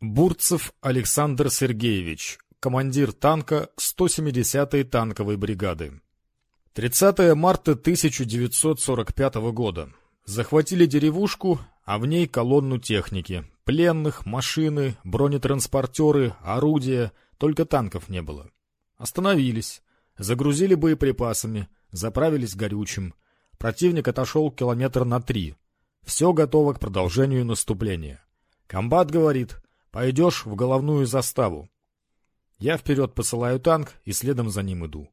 Бурцев Александр Сергеевич, командир танка 170-й танковой бригады. 30 марта 1945 года. Захватили деревушку, а в ней колонну техники. Пленных, машины, бронетранспортеры, орудия, только танков не было. Остановились, загрузили боеприпасами, заправились горючим. Противник отошел километр на три. Все готово к продолжению наступления. Комбат говорит, Пойдешь в головную заставу. Я вперед посылаю танк и следом за ним иду.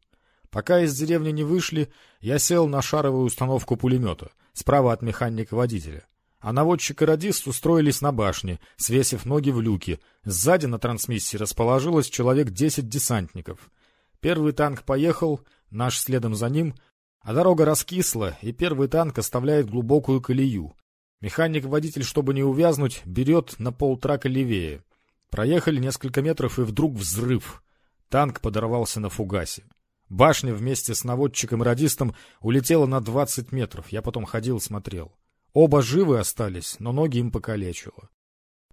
Пока из деревни не вышли, я сел на шаровую установку пулемета, справа от механика-водителя. А наводчик и радист устроились на башне, свесив ноги в люки. Сзади на трансмиссии расположилось человек десять десантников. Первый танк поехал, наш следом за ним, а дорога раскисла, и первый танк оставляет глубокую колею. Механик-водитель, чтобы не увязнуть, берет на полтрака левее. Проехали несколько метров, и вдруг взрыв. Танк подорвался на фугасе. Башня вместе с наводчиком и радистом улетела на двадцать метров. Я потом ходил, смотрел. Оба живы остались, но ноги им покалечило.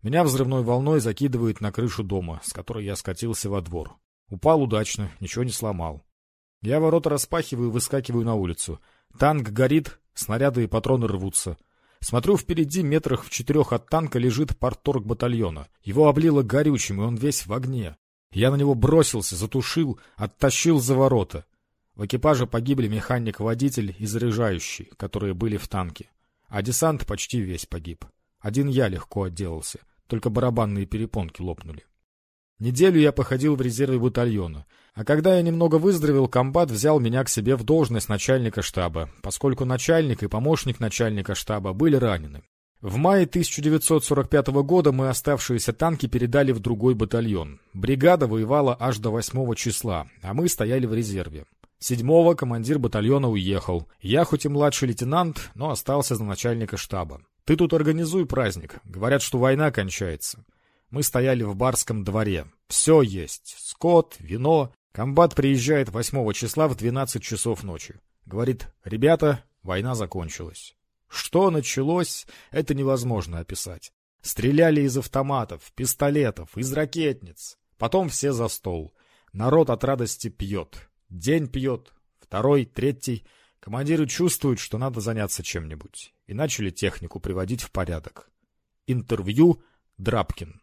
Меня взрывной волной закидывает на крышу дома, с которой я скатился во двор. Упал удачно, ничего не сломал. Я ворота распахиваю и выскакиваю на улицу. Танк горит, снаряды и патроны рвутся. Смотрю, впереди метрах в четырех от танка лежит порторг батальона. Его облило горючим, и он весь в огне. Я на него бросился, затушил, оттащил за ворота. В экипаже погибли механик-водитель и заряжающий, которые были в танке. А десант почти весь погиб. Один я легко отделался, только барабанные перепонки лопнули. Неделю я походил в резерве батальона, а когда я немного выздоровел, комбат взял меня к себе в должность начальника штаба, поскольку начальник и помощник начальника штаба были ранены. В мае 1945 года мы оставшиеся танки передали в другой батальон. Бригада воевала аж до 8 числа, а мы стояли в резерве. Седьмого командир батальона уехал. Я хоть и младший лейтенант, но остался за начальника штаба. Ты тут организуй праздник. Говорят, что война кончается. Мы стояли в барском дворе. Все есть. Скот, вино. Комбат приезжает 8 числа в 12 часов ночи. Говорит, ребята, война закончилась. Что началось, это невозможно описать. Стреляли из автоматов, пистолетов, из ракетниц. Потом все за стол. Народ от радости пьет. День пьет, второй, третий. Командиры чувствуют, что надо заняться чем-нибудь. И начали технику приводить в порядок. Интервью Драбкин.